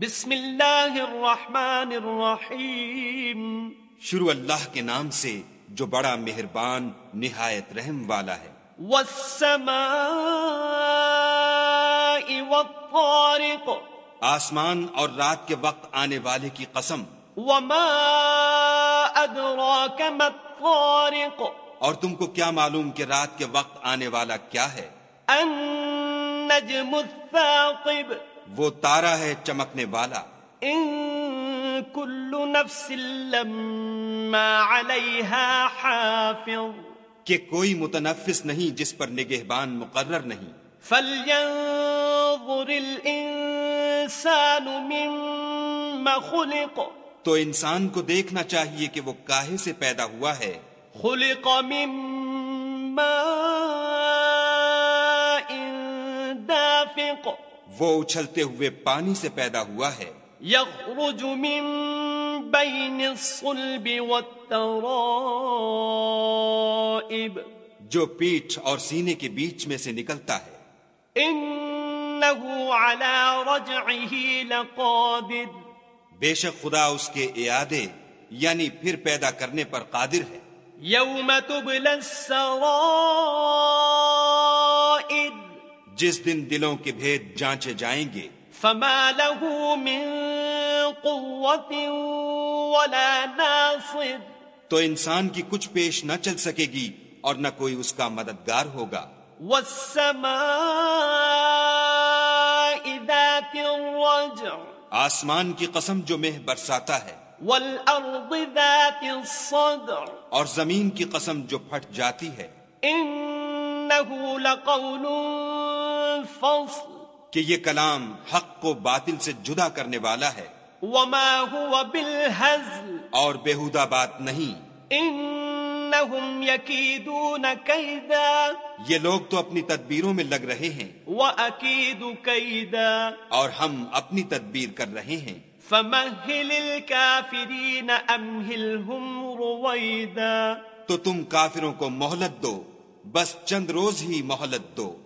بسم اللہ الرحمن الرحیم۔ شروع اللہ کے نام سے جو بڑا مہربان نہایت رحم والا ہے۔ والسماء والطارق۔ آسمان اور رات کے وقت آنے والے کی قسم۔ وما ادراک ما الطارق۔ اور تم کو کیا معلوم کہ رات کے وقت آنے والا کیا ہے؟ النجم الثاقب۔ وہ تارا ہے چمکنے والا۔ ان كل نفس لما عليها حافظ۔ کہ کوئی متنفس نہیں جس پر نگہبان مقرر نہیں۔ فلينظر الانسان مما خلق۔ تو انسان کو دیکھنا چاہیے کہ وہ کاہے سے پیدا ہوا ہے۔ خلق من ماء دافق۔ وہ اچھلتے ہوئے پانی سے پیدا ہوا ہے۔ يخرج من بين الصلب والترائب۔ جو پیٹھ اور سینے کے بیچ میں سے نکلتا ہے۔ انه على رجعه لقادر۔ بے شک خدا اس کے اعادے یعنی پھر پیدا کرنے پر قادر ہے۔ يوم تبلى السرائر۔ جس دن دلوں کے بھید جانچے جائیں گے۔ فما له من قوة ولا ناصر۔ تو انسان کی کچھ پیش نہ چل سکے گی اور نہ کوئی اس کا مددگار ہوگا۔ والسماء ذات الرجع۔ آسمان کی قسم جو مہ برساتا ہے۔ والأرض ذات الصدع اور زمین کی قسم جو پھٹ جاتی ہے۔ إنه لقول فصل کہ یہ کلام حق کو باطل سے جدا کرنے والا ہے وما هو بالهزل. اور بےحدہ بات نہیں إنهم يكيدون كيدا یہ لوگ تو اپنی تدبیروں میں لگ رہے ہیں وأكيد كيدا اور ہم اپنی تدبیر کر رہے ہیں فمهل الكافرين أمهلهم رويدا. تو تم کافروں کو مہلت دو بس چند روز ہی مہلت دو۔